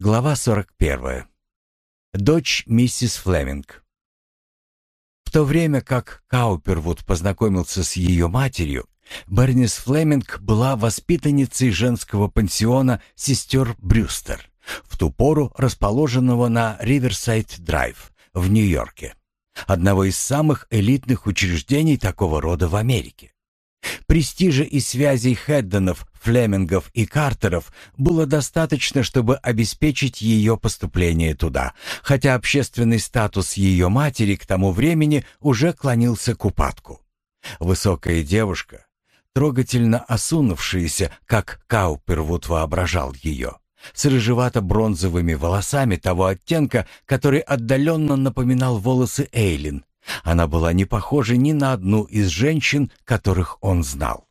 Глава 41. Дочь миссис Флеминг. В то время как Каупервуд познакомился с ее матерью, Бернис Флеминг была воспитанницей женского пансиона сестер Брюстер, в ту пору расположенного на Риверсайд-Драйв в Нью-Йорке, одного из самых элитных учреждений такого рода в Америке. Престижа и связей Хедденов, Флемингов и Картеров было достаточно, чтобы обеспечить ее поступление туда, хотя общественный статус ее матери к тому времени уже клонился к упадку. Высокая девушка, трогательно осунувшаяся, как Каупервуд воображал ее, с рыжевато-бронзовыми волосами того оттенка, который отдаленно напоминал волосы Эйлин, она была не похожа ни на одну из женщин, которых он знал.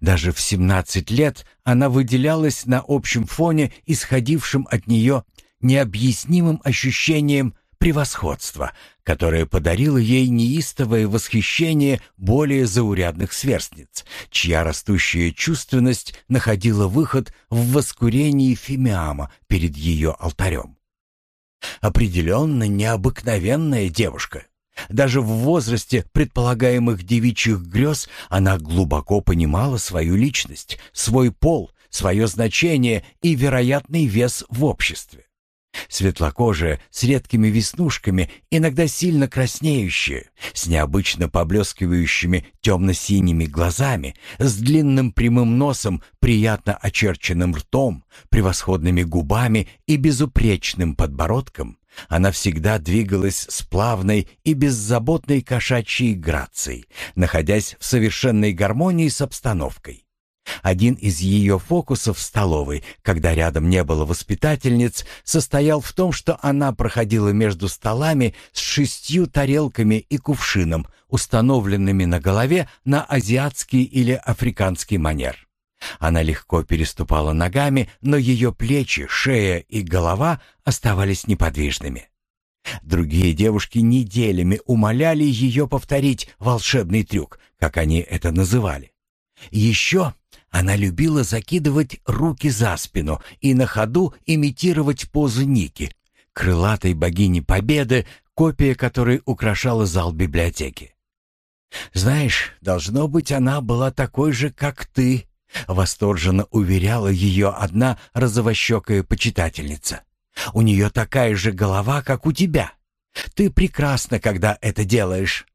Даже в 17 лет она выделялась на общем фоне, исходившем от нее необъяснимым ощущением превосходства, которое подарило ей неистовое восхищение более заурядных сверстниц, чья растущая чувственность находила выход в воскурении фимиама перед ее алтарем. Определенно необыкновенная девушка. Даже в возрасте предполагаемых девичьих грез она глубоко понимала свою личность, свой пол, свое значение и вероятный вес в обществе. Светлокожая, с редкими веснушками, иногда сильно краснеющая, с необычно поблескивающими темно-синими глазами, с длинным прямым носом, приятно очерченным ртом, превосходными губами и безупречным подбородком, она всегда двигалась с плавной и беззаботной кошачьей грацией, находясь в совершенной гармонии с обстановкой. Один из ее фокусов в столовой, когда рядом не было воспитательниц, состоял в том, что она проходила между столами с шестью тарелками и кувшином, установленными на голове на азиатский или африканский манер. Она легко переступала ногами, но ее плечи, шея и голова оставались неподвижными. Другие девушки неделями умоляли ее повторить волшебный трюк, как они это называли. Еще она любила закидывать руки за спину и на ходу имитировать позу Ники, крылатой богини Победы, копия которой украшала зал библиотеки. «Знаешь, должно быть, она была такой же, как ты», Восторженно уверяла ее одна розовощекая почитательница. «У нее такая же голова, как у тебя. Ты прекрасна, когда это делаешь».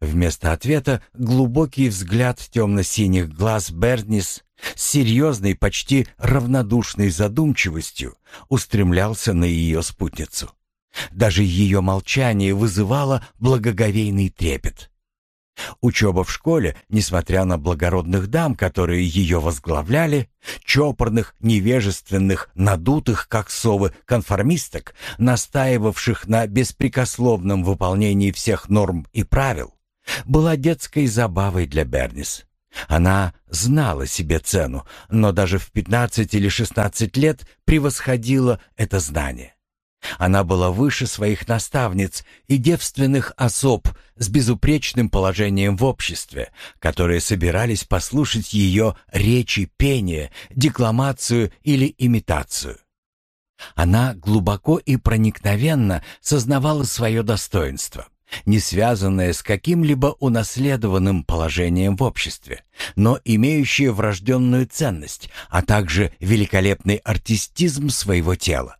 Вместо ответа глубокий взгляд темно-синих глаз Бернис с серьезной, почти равнодушной задумчивостью устремлялся на ее спутницу. Даже ее молчание вызывало благоговейный трепет. Учеба в школе, несмотря на благородных дам, которые ее возглавляли, чопорных, невежественных, надутых, как совы, конформисток, настаивавших на беспрекословном выполнении всех норм и правил, была детской забавой для Бернис. Она знала себе цену, но даже в 15 или 16 лет превосходила это знание. Она была выше своих наставниц и девственных особ с безупречным положением в обществе, которые собирались послушать ее речи, пение, декламацию или имитацию. Она глубоко и проникновенно сознавала свое достоинство, не связанное с каким-либо унаследованным положением в обществе, но имеющее врожденную ценность, а также великолепный артистизм своего тела.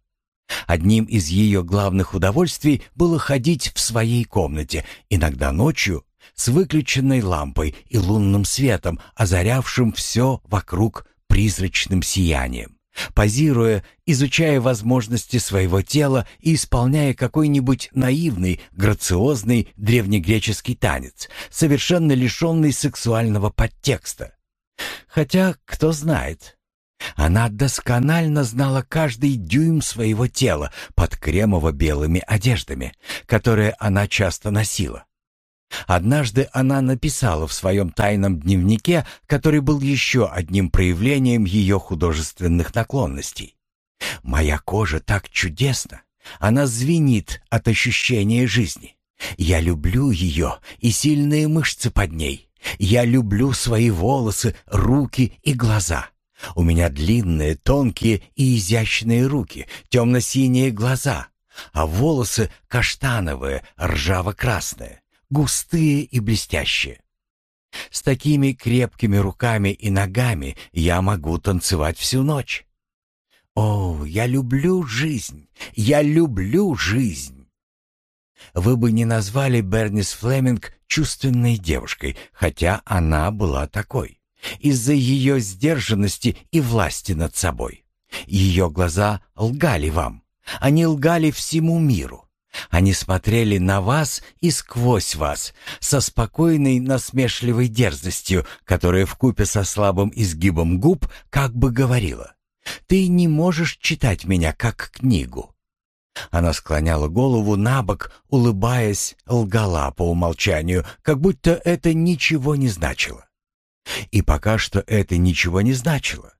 Одним из ее главных удовольствий было ходить в своей комнате, иногда ночью, с выключенной лампой и лунным светом, озарявшим все вокруг призрачным сиянием, позируя, изучая возможности своего тела и исполняя какой-нибудь наивный, грациозный древнегреческий танец, совершенно лишенный сексуального подтекста. Хотя, кто знает, она досконально знала каждый дюйм своего тела под кремово-белыми одеждами, которые она часто носила. Однажды она написала в своем тайном дневнике, который был еще одним проявлением ее художественных наклонностей. «Моя кожа так чудесна, она звенит от ощущения жизни. Я люблю ее и сильные мышцы под ней. Я люблю свои волосы, руки и глаза. У меня длинные, тонкие и изящные руки, темно-синие глаза, а волосы каштановые, ржаво-красные, густые и блестящие. С такими крепкими руками и ногами я могу танцевать всю ночь. О, я люблю жизнь! Я люблю жизнь! Вы бы не назвали Бернис Флеминг чувственной девушкой, хотя она была такой, из-за ее сдержанности и власти над собой. Ее глаза лгали вам. Они лгали всему миру. Они смотрели на вас и сквозь вас, со спокойной насмешливой дерзостью, которая вкупе со слабым изгибом губ как бы говорила «Ты не можешь читать меня как книгу». Она склоняла голову на бок, улыбаясь, лгала по умолчанию, как будто это ничего не значило. И пока что это ничего не значило.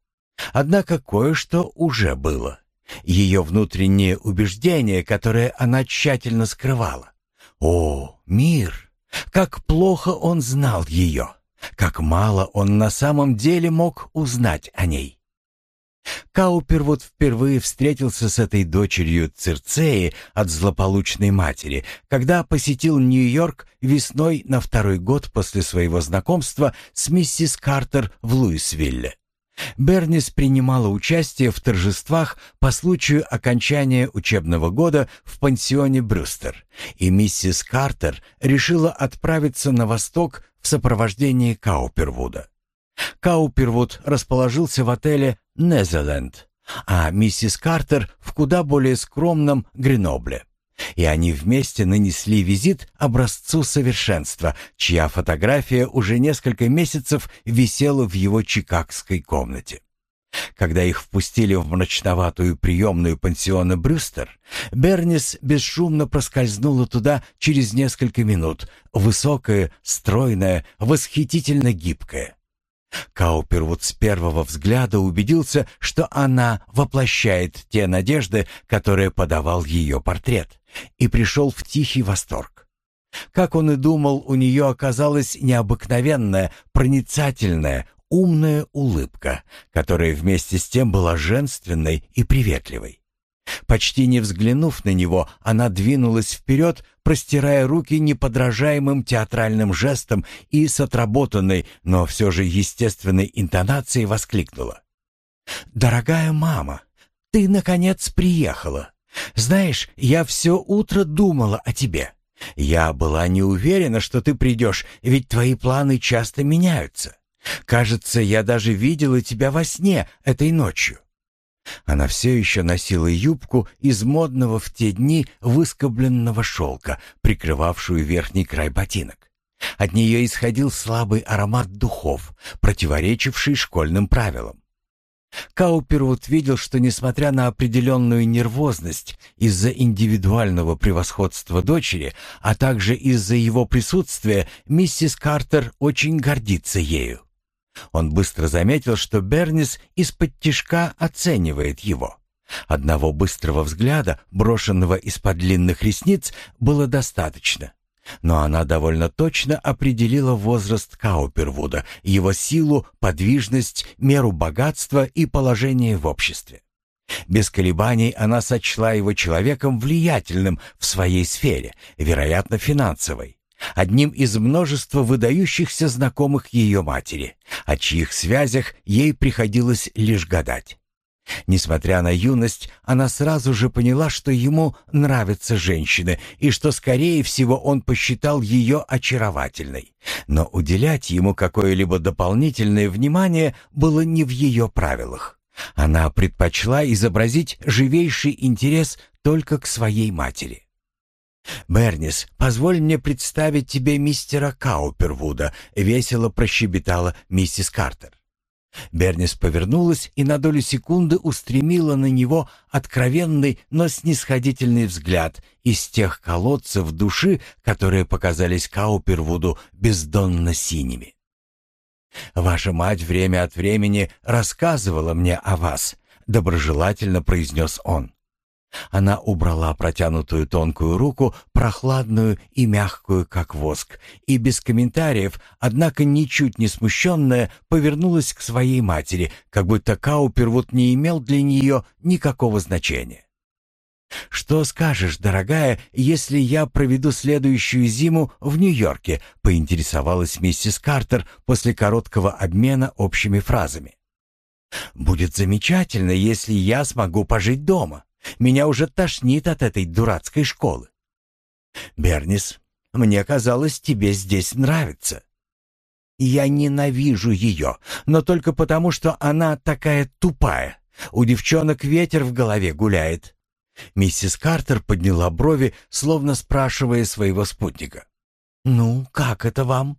Однако кое-что уже было ее внутреннее убеждение, которое она тщательно скрывала. О, мир! Как плохо он знал ее! Как мало он на самом деле мог узнать о ней! Каупер вот впервые встретился с этой дочерью Цирцеи от злополучной матери, когда посетил Нью-Йорк весной на второй год после своего знакомства с миссис Картер в Луисвилле. Бернис принимала участие в торжествах по случаю окончания учебного года в пансионе Брюстер, и миссис Картер решила отправиться на восток в сопровождении Каупервуда. Каупервуд расположился в отеле «Незерленд», а миссис Картер в куда более скромном Гренобле и они вместе нанесли визит образцу совершенства, чья фотография уже несколько месяцев висела в его чикагской комнате. Когда их впустили в мрачноватую приемную пансиона Брюстер, Бернис бесшумно проскользнула туда через несколько минут, высокая, стройная, восхитительно гибкая. Каупервуд с первого взгляда убедился, что она воплощает те надежды, которые подавал ее портрет, и пришел в тихий восторг. Как он и думал, у нее оказалась необыкновенная, проницательная, умная улыбка, которая вместе с тем была женственной и приветливой. Почти не взглянув на него, она двинулась вперед, простирая руки неподражаемым театральным жестом и с отработанной, но все же естественной интонацией воскликнула. «Дорогая мама, ты, наконец, приехала. Знаешь, я все утро думала о тебе. Я была не уверена, что ты придешь, ведь твои планы часто меняются. Кажется, я даже видела тебя во сне этой ночью. Она все еще носила юбку из модного в те дни выскобленного шелка, прикрывавшую верхний край ботинок. От нее исходил слабый аромат духов, противоречивший школьным правилам. Каупервуд видел, что, несмотря на определенную нервозность из-за индивидуального превосходства дочери, а также из-за его присутствия, миссис Картер очень гордится ею. Он быстро заметил, что Бернис из-под тишка оценивает его. Одного быстрого взгляда, брошенного из-под длинных ресниц, было достаточно. Но она довольно точно определила возраст Каупервуда, его силу, подвижность, меру богатства и положение в обществе. Без колебаний она сочла его человеком влиятельным в своей сфере, вероятно, финансовой одним из множества выдающихся знакомых ее матери, о чьих связях ей приходилось лишь гадать. Несмотря на юность, она сразу же поняла, что ему нравятся женщины и что, скорее всего, он посчитал ее очаровательной. Но уделять ему какое-либо дополнительное внимание было не в ее правилах. Она предпочла изобразить живейший интерес только к своей матери. «Бернис, позволь мне представить тебе мистера Каупервуда», — весело прощебетала миссис Картер. Бернис повернулась и на долю секунды устремила на него откровенный, но снисходительный взгляд из тех колодцев души, которые показались Каупервуду бездонно синими. «Ваша мать время от времени рассказывала мне о вас», — доброжелательно произнес он. Она убрала протянутую тонкую руку, прохладную и мягкую, как воск, и без комментариев, однако ничуть не смущенная, повернулась к своей матери, как будто Каупервуд не имел для нее никакого значения. «Что скажешь, дорогая, если я проведу следующую зиму в Нью-Йорке?» — поинтересовалась миссис Картер после короткого обмена общими фразами. «Будет замечательно, если я смогу пожить дома. Меня уже тошнит от этой дурацкой школы. Бернис, мне казалось, тебе здесь нравится. Я ненавижу ее, но только потому, что она такая тупая. У девчонок ветер в голове гуляет. Миссис Картер подняла брови, словно спрашивая своего спутника. «Ну, как это вам?»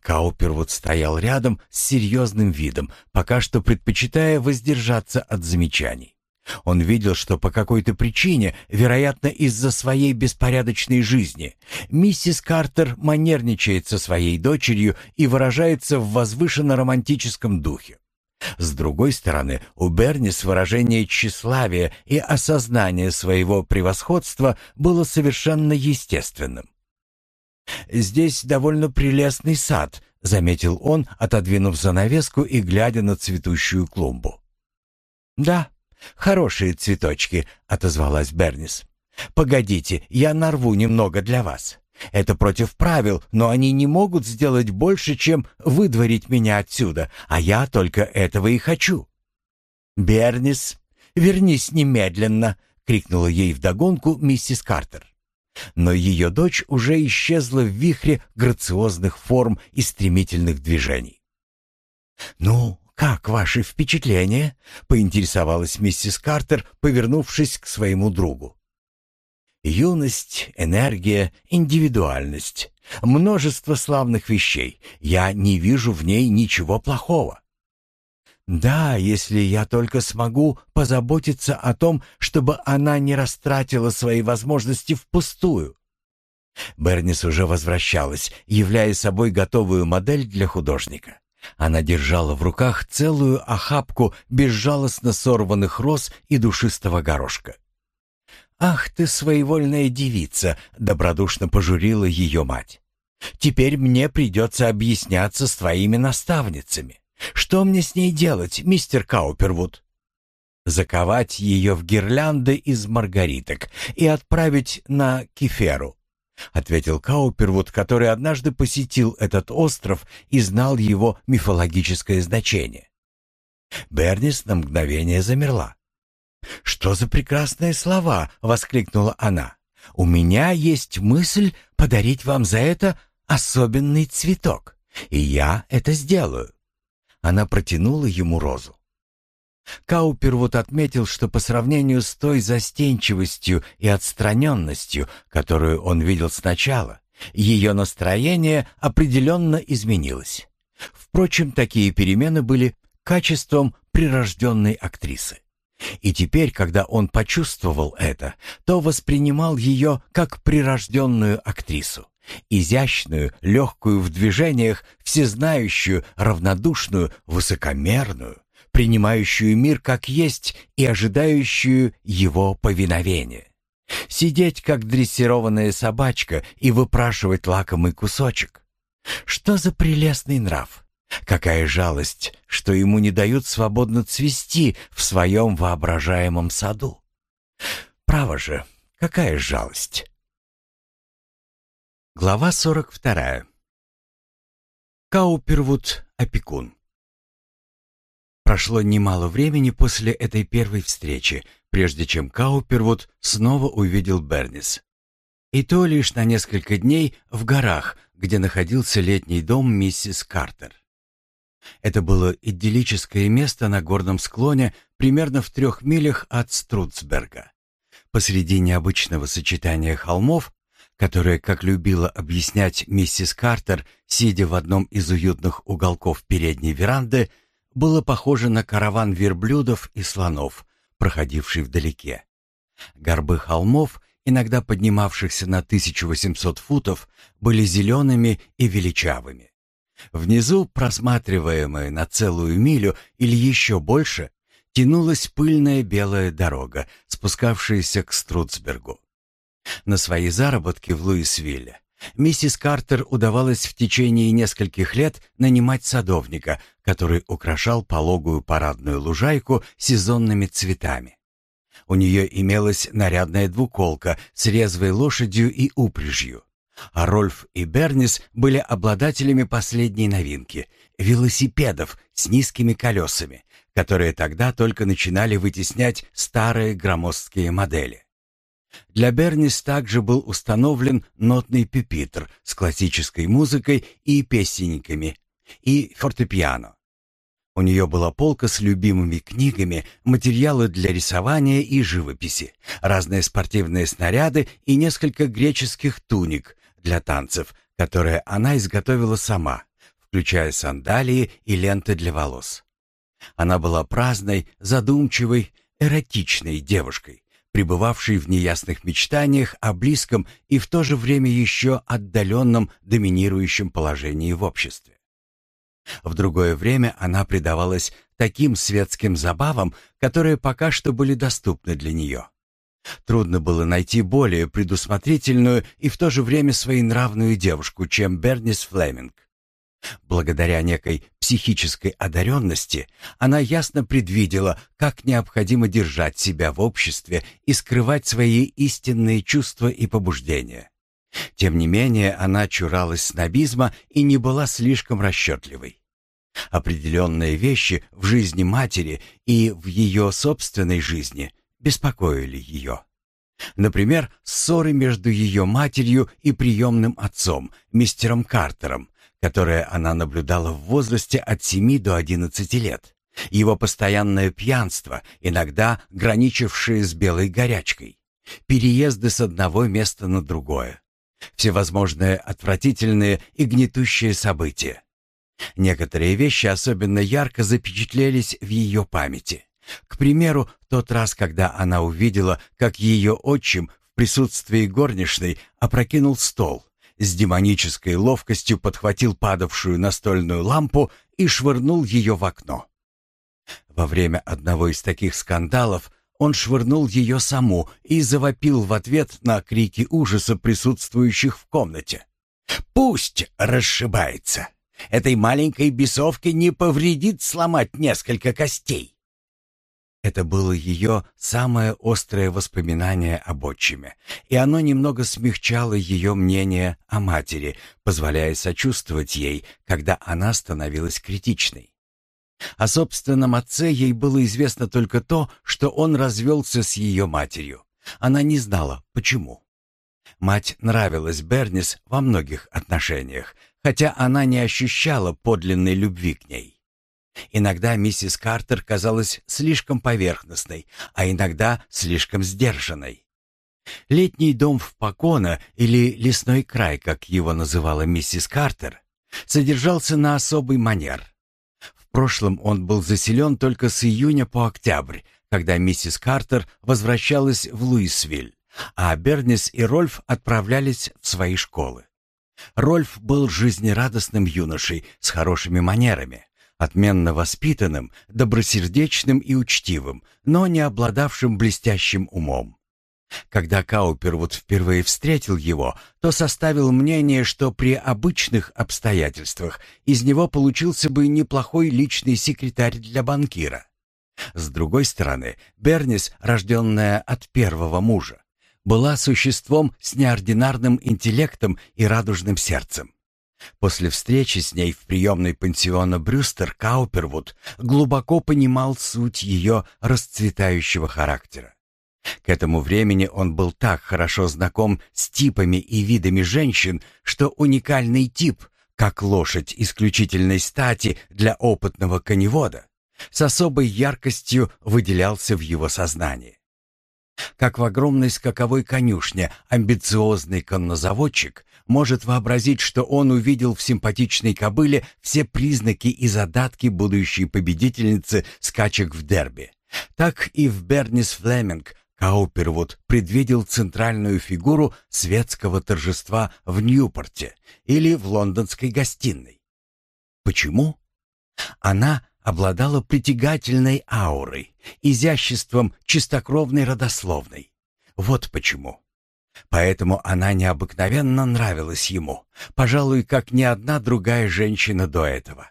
Каупервуд стоял рядом с серьезным видом, пока что предпочитая воздержаться от замечаний. Он видел, что по какой-то причине, вероятно, из-за своей беспорядочной жизни, миссис Картер манерничает со своей дочерью и выражается в возвышенно-романтическом духе. С другой стороны, у Бернис выражение тщеславия и осознание своего превосходства было совершенно естественным. «Здесь довольно прелестный сад», — заметил он, отодвинув занавеску и глядя на цветущую клумбу. «Да, «Хорошие цветочки», — отозвалась Бернис. «Погодите, я нарву немного для вас. Это против правил, но они не могут сделать больше, чем выдворить меня отсюда, а я только этого и хочу». «Бернис, вернись немедленно!» — крикнула ей вдогонку миссис Картер. Но ее дочь уже исчезла в вихре грациозных форм и стремительных движений. «Ну, «Как ваши впечатления?» — поинтересовалась миссис Картер, повернувшись к своему другу. «Юность, энергия, индивидуальность. Множество славных вещей. Я не вижу в ней ничего плохого. Да, если я только смогу позаботиться о том, чтобы она не растратила свои возможности впустую. Бернис уже возвращалась, являя собой готовую модель для художника. Она держала в руках целую охапку безжалостно сорванных роз и душистого горошка. «Ах ты, своевольная девица!» — добродушно пожурила ее мать. «Теперь мне придется объясняться с твоими наставницами. Что мне с ней делать, мистер Каупервуд?» «Заковать ее в гирлянды из маргариток и отправить на Кеферу. — ответил Каупервуд, который однажды посетил этот остров и знал его мифологическое значение. Бернис на мгновение замерла. «Что за прекрасные слова!» — воскликнула она. «У меня есть мысль подарить вам за это особенный цветок, и я это сделаю». Она протянула ему розу. Каупервуд отметил, что по сравнению с той застенчивостью и отстраненностью, которую он видел сначала, ее настроение определенно изменилось. Впрочем, такие перемены были качеством прирожденной актрисы. И теперь, когда он почувствовал это, то воспринимал ее как прирожденную актрису. Изящную, легкую в движениях, всезнающую, равнодушную, высокомерную, принимающую мир как есть и ожидающую его повиновения. Сидеть как дрессированная собачка и выпрашивать лакомый кусочек. Что за прелестный нрав? Какая жалость, что ему не дают свободно цвести в своем воображаемом саду. Право же, какая жалость. Глава 42. Каупервуд опекун. Прошло немало времени после этой первой встречи, прежде чем Каупервуд снова увидел Бернис. И то лишь на несколько дней в горах, где находился летний дом миссис Картер. Это было идиллическое место на горном склоне, примерно в трех милях от Струтсберга. Посреди необычного сочетания холмов, которое, как любила объяснять миссис Картер, сидя в одном из уютных уголков передней веранды, было похоже на караван верблюдов и слонов, проходивший вдалеке. Горбы холмов, иногда поднимавшихся на 1800 футов, были зелеными и величавыми. Внизу, просматриваемые на целую милю или еще больше, тянулась пыльная белая дорога, спускавшаяся к Струцбергу. На свои заработки в Луисвилле миссис Картер удавалось в течение нескольких лет нанимать садовника, который украшал пологую парадную лужайку сезонными цветами. У нее имелась нарядная двуколка с резвой лошадью и упряжью. А Рольф и Бернис были обладателями последней новинки — велосипедов с низкими колесами, которые тогда только начинали вытеснять старые громоздкие модели. Для Бернис также был установлен нотный пюпитр с классической музыкой и песенниками, и фортепиано. У нее была полка с любимыми книгами, материалы для рисования и живописи, разные спортивные снаряды и несколько греческих туник для танцев, которые она изготовила сама, включая сандалии и ленты для волос. Она была праздной, задумчивой, эротичной девушкой, пребывавшей в неясных мечтаниях о близком и в то же время еще отдаленном доминирующем положении в обществе. В другое время она предавалась таким светским забавам, которые пока что были доступны для нее. Трудно было найти более предусмотрительную и в то же время своенравную девушку, чем Бернис Флеминг. Благодаря некой психической одаренности она ясно предвидела, как необходимо держать себя в обществе и скрывать свои истинные чувства и побуждения. Тем не менее, она чуралась снобизма и не была слишком расчетливой. Определенные вещи в жизни матери и в ее собственной жизни беспокоили ее. Например, ссоры между ее матерью и приемным отцом, мистером Картером, которые она наблюдала в возрасте от 7 до 11 лет. Его постоянное пьянство, иногда граничившее с белой горячкой. Переезды с одного места на другое. Всевозможные отвратительные и гнетущие события. Некоторые вещи особенно ярко запечатлелись в ее памяти. К примеру, тот раз, когда она увидела, как ее отчим в присутствии горничной опрокинул стол, с демонической ловкостью подхватил падавшую настольную лампу и швырнул ее в окно. Во время одного из таких скандалов он швырнул ее саму и завопил в ответ на крики ужаса присутствующих в комнате. «Пусть расшибается! Этой маленькой бесовке не повредит сломать несколько костей!» Это было ее самое острое воспоминание об отчиме, и оно немного смягчало ее мнение о матери, позволяя сочувствовать ей, когда она становилась критичной. О собственном отце ей было известно только то, что он развелся с ее матерью. Она не знала, почему. Мать нравилась Бернис во многих отношениях, хотя она не ощущала подлинной любви к ней. Иногда миссис Картер казалась слишком поверхностной, а иногда слишком сдержанной. Летний дом в Покона, или лесной край, как его называла миссис Картер, содержался на особый манер. В прошлом он был заселен только с июня по октябрь, когда миссис Картер возвращалась в Луисвиль, а Бернис и Рольф отправлялись в свои школы. Рольф был жизнерадостным юношей с хорошими манерами, отменно воспитанным, добросердечным и учтивым, но не обладавшим блестящим умом. Когда Каупервуд впервые встретил его, то составил мнение, что при обычных обстоятельствах из него получился бы неплохой личный секретарь для банкира. С другой стороны, Бернис, рожденная от первого мужа, была существом с неординарным интеллектом и радужным сердцем. После встречи с ней в приемной пансиона Брюстер Каупервуд глубоко понимал суть ее расцветающего характера. К этому времени он был так хорошо знаком с типами и видами женщин, что уникальный тип, как лошадь исключительной стати для опытного коневода, с особой яркостью выделялся в его сознании. Как в огромной скаковой конюшне амбициозный коннозаводчик может вообразить, что он увидел в симпатичной кобыле все признаки и задатки будущей победительницы скачек в дерби. Так и в Бернис Флеминг Каупервуд предвидел центральную фигуру светского торжества в Ньюпорте или в лондонской гостиной. Почему? Она обладала притягательной аурой, изяществом чистокровной родословной. Вот почему. Поэтому она необыкновенно нравилась ему, пожалуй, как ни одна другая женщина до этого.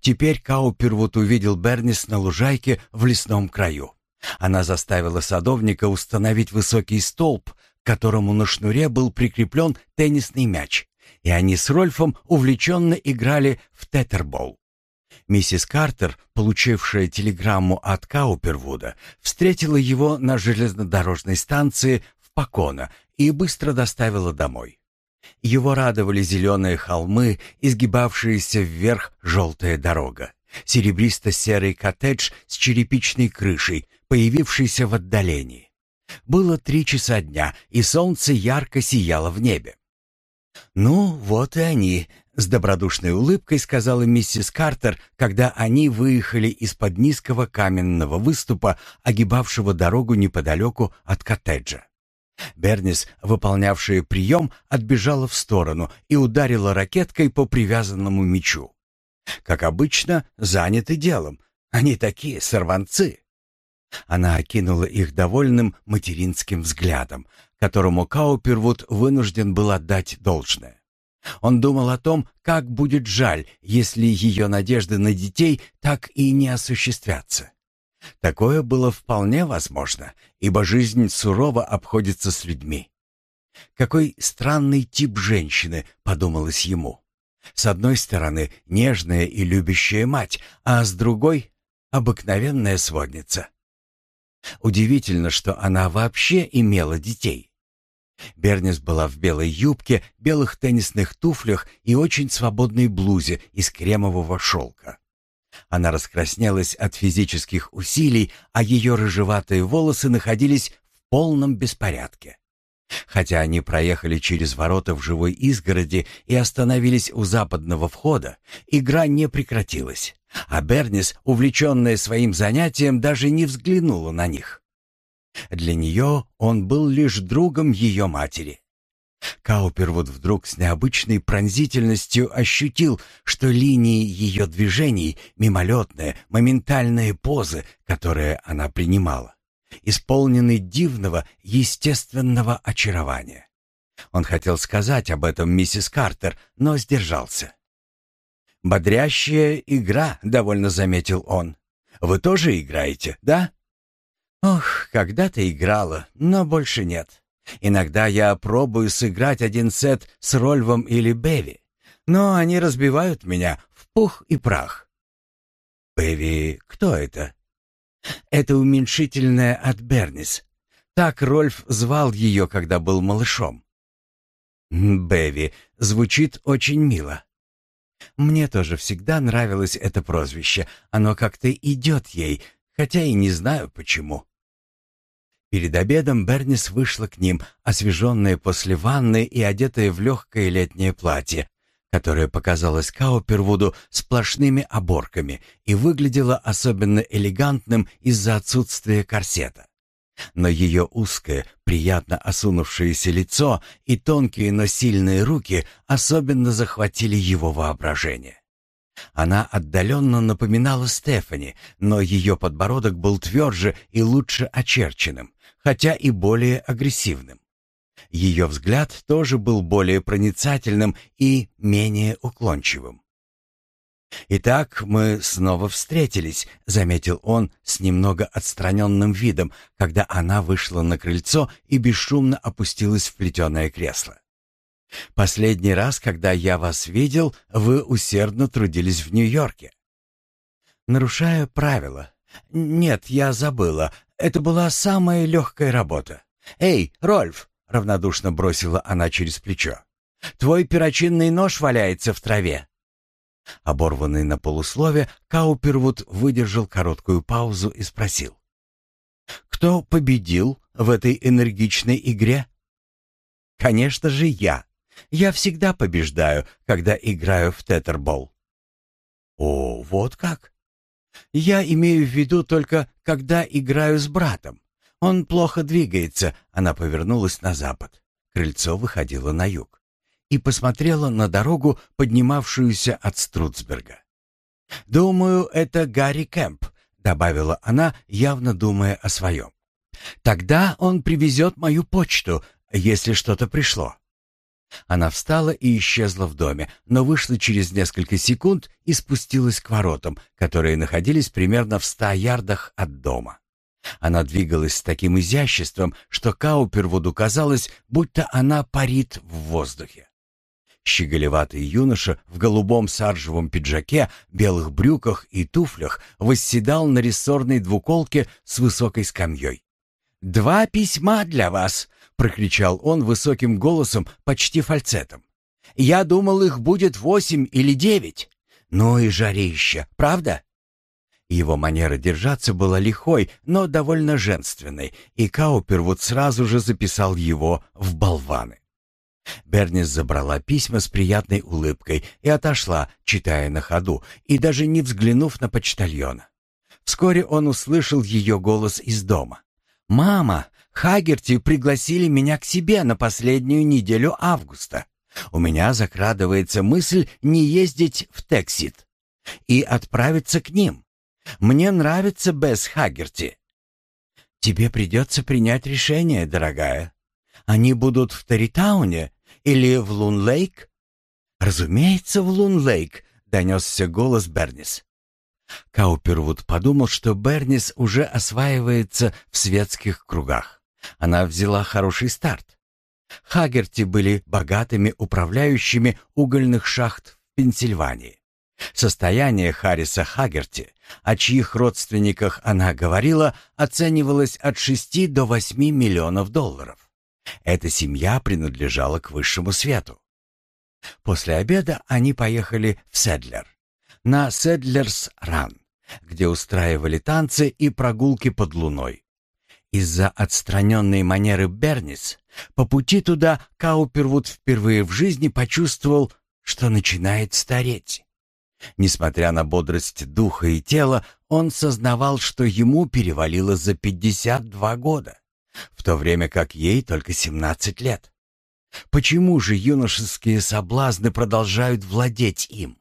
Теперь Каупервуд увидел Бернис на лужайке в лесном краю. Она заставила садовника установить высокий столб, к которому на шнуре был прикреплен теннисный мяч, и они с Рольфом увлеченно играли в тетербол. Миссис Картер, получившая телеграмму от Каупервуда, встретила его на железнодорожной станции в Покона и быстро доставила домой. Его радовали зеленые холмы, изгибавшиеся вверх желтая дорога, серебристо-серый коттедж с черепичной крышей, появившийся в отдалении. Было три часа дня, и солнце ярко сияло в небе. «Ну, вот и они», — с добродушной улыбкой сказала миссис Картер, когда они выехали из-под низкого каменного выступа, огибавшего дорогу неподалеку от коттеджа. Бернис, выполнявшая прием, отбежала в сторону и ударила ракеткой по привязанному мечу. Как обычно, заняты делом. Они такие сорванцы. Она окинула их довольным материнским взглядом, которому Каупервуд вынужден был отдать должное. Он думал о том, как будет жаль, если ее надежды на детей так и не осуществятся. Такое было вполне возможно, ибо жизнь сурово обходится с людьми. Какой странный тип женщины, подумалось ему. С одной стороны, нежная и любящая мать, а с другой — обыкновенная сводница. Удивительно, что она вообще имела детей. Бернис была в белой юбке, белых теннисных туфлях и очень свободной блузе из кремового шелка. Она раскраснелась от физических усилий, а ее рыжеватые волосы находились в полном беспорядке. Хотя они проехали через ворота в живой изгороди и остановились у западного входа, игра не прекратилась, а Бернис, увлеченная своим занятием, даже не взглянула на них. Для нее он был лишь другом ее матери. Каупервуд вдруг с необычной пронзительностью ощутил, что линии ее движений, мимолетные, моментальные позы, которые она принимала, исполнены дивного, естественного очарования. Он хотел сказать об этом миссис Картер, но сдержался. «Бодрящая игра», — довольно заметил он. «Вы тоже играете, да?» «Ох, когда-то играла, но больше нет. Иногда я пробую сыграть один сет с Рольвом или Беви, но они разбивают меня в пух и прах». «Беви, кто это?» Это уменьшительное от Бернис. Так Рольф звал ее, когда был малышом. Беви звучит очень мило. Мне тоже всегда нравилось это прозвище. Оно как-то идет ей, хотя и не знаю почему. Перед обедом Бернис вышла к ним, освеженная после ванны и одетая в легкое летнее платье, которая показалась Каупервуду сплошными оборками и выглядела особенно элегантным из-за отсутствия корсета. Но ее узкое, приятно осунувшееся лицо и тонкие, но сильные руки особенно захватили его воображение. Она отдаленно напоминала Стефани, но ее подбородок был тверже и лучше очерченным, хотя и более агрессивным. Ее взгляд тоже был более проницательным и менее уклончивым. «Итак, мы снова встретились», — заметил он с немного отстраненным видом, когда она вышла на крыльцо и бесшумно опустилась в плетеное кресло. «Последний раз, когда я вас видел, вы усердно трудились в Нью-Йорке». «Нарушая правила. Нет, я забыла. Это была самая легкая работа. Эй, Рольф, — равнодушно бросила она через плечо. «Твой перочинный нож валяется в траве». Оборванный на полуслове, Каупервуд выдержал короткую паузу и спросил. «Кто победил в этой энергичной игре?» «Конечно же я. Я всегда побеждаю, когда играю в тетербол». «О, вот как?» «Я имею в виду только, когда играю с братом. «Он плохо двигается», — она повернулась на запад. Крыльцо выходило на юг и посмотрела на дорогу, поднимавшуюся от Струцберга. «Думаю, это Гарри Кэмп», — добавила она, явно думая о своем. «Тогда он привезет мою почту, если что-то пришло». Она встала и исчезла в доме, но вышла через несколько секунд и спустилась к воротам, которые находились примерно в ста ярдах от дома. Она двигалась с таким изяществом, что Каупервуду казалось, будто она парит в воздухе. Щеголеватый юноша в голубом саржевом пиджаке, белых брюках и туфлях восседал на рессорной двуколке с высокой скамьей. «Два письма для вас!» — прокричал он высоким голосом, почти фальцетом. «Я думал, их будет восемь или девять. Ну и жарища, правда?» Его манера держаться была лихой, но довольно женственной, и Каупервуд сразу же записал его в болваны. Бернис забрала письма с приятной улыбкой и отошла, читая на ходу, и даже не взглянув на почтальона. Вскоре он услышал ее голос из дома. «Мама, Хагерти пригласили меня к себе на последнюю неделю августа. У меня закрадывается мысль не ездить в Тексит и отправиться к ним. Мне нравится Бесс Хагерти. Тебе придется принять решение, дорогая. Они будут в Таритауне или в Лун-Лейк? Разумеется, в Лун-Лейк, донесся голос Бернис. Каупервуд подумал, что Бернис уже осваивается в светских кругах. Она взяла хороший старт. Хагерти были богатыми управляющими угольных шахт в Пенсильвании. Состояние Харриса Хагерти, о чьих родственниках она говорила, оценивалось от 6 до 8 миллионов долларов. Эта семья принадлежала к высшему свету. После обеда они поехали в Седлер, на Седлерс Ран, где устраивали танцы и прогулки под луной. Из-за отстраненной манеры Бернис по пути туда Каупервуд впервые в жизни почувствовал, что начинает стареть. Несмотря на бодрость духа и тела, он сознавал, что ему перевалило за 52 года, в то время как ей только 17 лет. Почему же юношеские соблазны продолжают владеть им?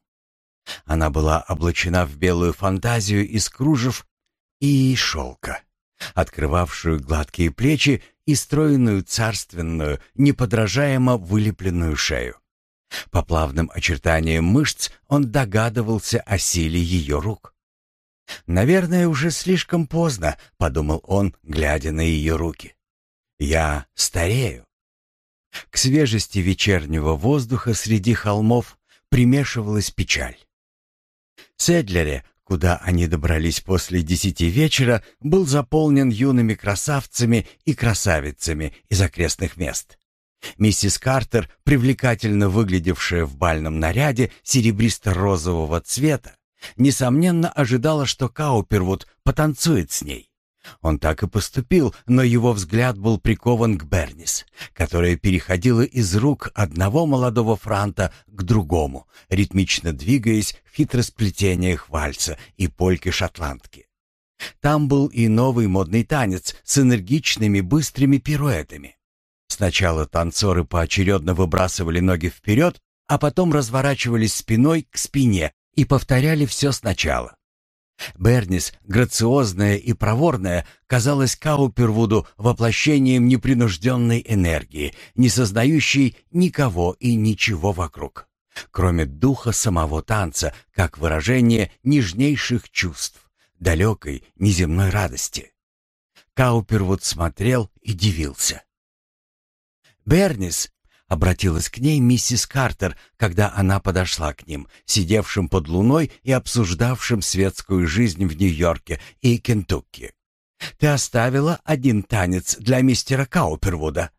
Она была облачена в белую фантазию из кружев и шелка, открывавшую гладкие плечи и стройную царственную, неподражаемо вылепленную шею. По плавным очертаниям мышц он догадывался о силе ее рук. «Наверное, уже слишком поздно», — подумал он, глядя на ее руки. «Я старею». К свежести вечернего воздуха среди холмов примешивалась печаль. Седлере, куда они добрались после десяти вечера, был заполнен юными красавцами и красавицами из окрестных мест. Миссис Картер, привлекательно выглядевшая в бальном наряде серебристо-розового цвета, несомненно ожидала, что Каупервуд потанцует с ней. Он так и поступил, но его взгляд был прикован к Бернис, которая переходила из рук одного молодого франта к другому, ритмично двигаясь в хитросплетениях вальса и польки-шотландки. Там был и новый модный танец с энергичными быстрыми пируэтами. Сначала танцоры поочередно выбрасывали ноги вперед, а потом разворачивались спиной к спине и повторяли все сначала. Бернис, грациозная и проворная, казалась Каупервуду воплощением непринужденной энергии, не сознающей никого и ничего вокруг, кроме духа самого танца, как выражение нежнейших чувств, далекой неземной радости. Каупервуд смотрел и дивился. «Бернис!» — обратилась к ней миссис Картер, когда она подошла к ним, сидевшим под луной и обсуждавшим светскую жизнь в Нью-Йорке и Кентукки. «Ты оставила один танец для мистера Каупервуда».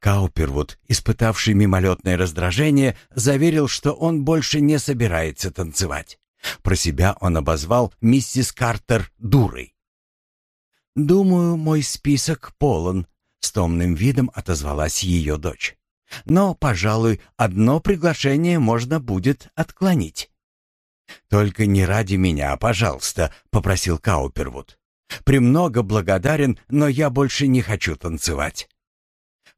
Каупервуд, испытавший мимолетное раздражение, заверил, что он больше не собирается танцевать. Про себя он обозвал миссис Картер дурой. «Думаю, мой список полон», с томным видом отозвалась ее дочь. «Но, пожалуй, одно приглашение можно будет отклонить». «Только не ради меня, пожалуйста», — попросил Каупервуд. «Премного благодарен, но я больше не хочу танцевать».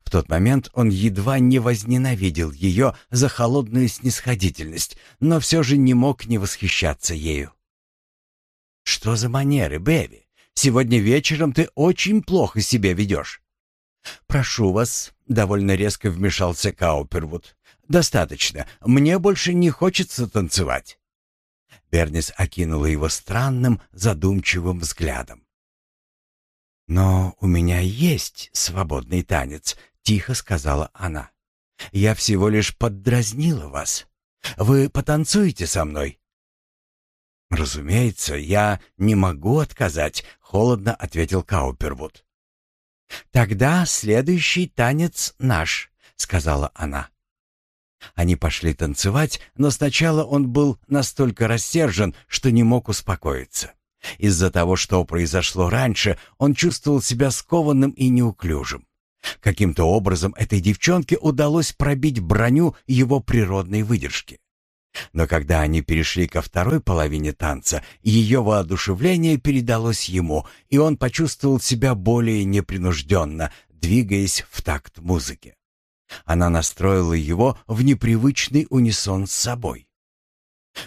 В тот момент он едва не возненавидел ее за холодную снисходительность, но все же не мог не восхищаться ею. «Что за манеры, Бэби? Сегодня вечером ты очень плохо себя ведешь». «Прошу вас», — довольно резко вмешался Каупервуд. «Достаточно. Мне больше не хочется танцевать». Бернис окинула его странным, задумчивым взглядом. «Но у меня есть свободный танец», — тихо сказала она. «Я всего лишь поддразнила вас. Вы потанцуете со мной?» «Разумеется, я не могу отказать», — холодно ответил Каупервуд. «Тогда следующий танец наш», — сказала она. Они пошли танцевать, но сначала он был настолько рассержен, что не мог успокоиться. Из-за того, что произошло раньше, он чувствовал себя скованным и неуклюжим. Каким-то образом этой девчонке удалось пробить броню его природной выдержки. Но когда они перешли ко второй половине танца, ее воодушевление передалось ему, и он почувствовал себя более непринужденно, двигаясь в такт музыки. Она настроила его в непривычный унисон с собой.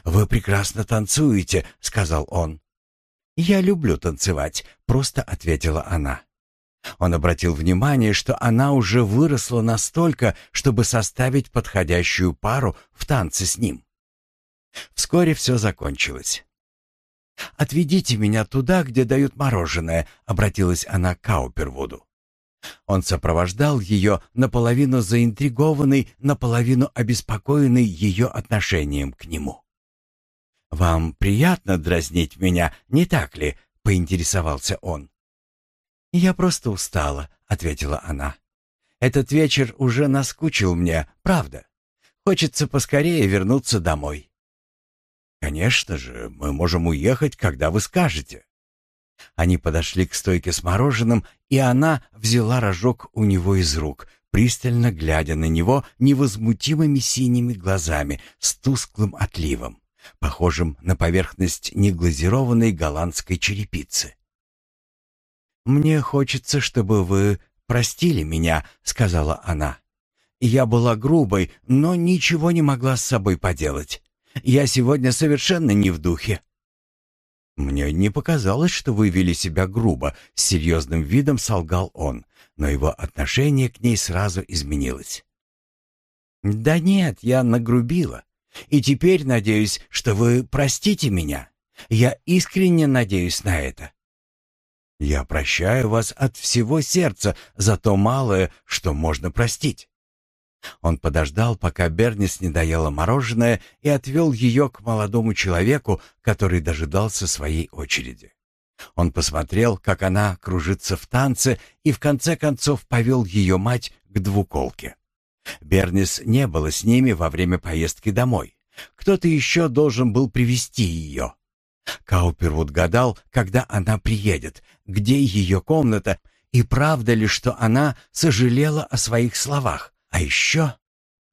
«Вы прекрасно танцуете», — сказал он. «Я люблю танцевать», — просто ответила она. Он обратил внимание, что она уже выросла настолько, чтобы составить подходящую пару в танце с ним. Вскоре все закончилось. «Отведите меня туда, где дают мороженое», — обратилась она к Каупервуду. Он сопровождал ее, наполовину заинтригованный, наполовину обеспокоенный ее отношением к нему. «Вам приятно дразнить меня, не так ли?» — поинтересовался он. «Я просто устала», — ответила она. «Этот вечер уже наскучил мне, правда. Хочется поскорее вернуться домой». «Конечно же, мы можем уехать, когда вы скажете». Они подошли к стойке с мороженым, и она взяла рожок у него из рук, пристально глядя на него невозмутимыми синими глазами с тусклым отливом, похожим на поверхность неглазированной голландской черепицы. «Мне хочется, чтобы вы простили меня», — сказала она. «Я была грубой, но ничего не могла с собой поделать. Я сегодня совершенно не в духе». «Мне не показалось, что вы вели себя грубо», — с серьезным видом солгал он, но его отношение к ней сразу изменилось. «Да нет, я нагрубила. И теперь надеюсь, что вы простите меня. Я искренне надеюсь на это». «Я прощаю вас от всего сердца за то малое, что можно простить». Он подождал, пока Бернис не доела мороженое и отвел ее к молодому человеку, который дожидался своей очереди. Он посмотрел, как она кружится в танце, и в конце концов повел ее мать к двуколке. Бернис не было с ними во время поездки домой. Кто-то еще должен был привести ее. Каупервуд гадал, когда она приедет, где ее комната, и правда ли, что она сожалела о своих словах. А еще,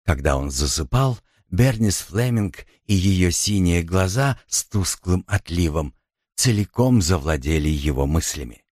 когда он засыпал, Бернис Флеминг и ее синие глаза с тусклым отливом целиком завладели его мыслями.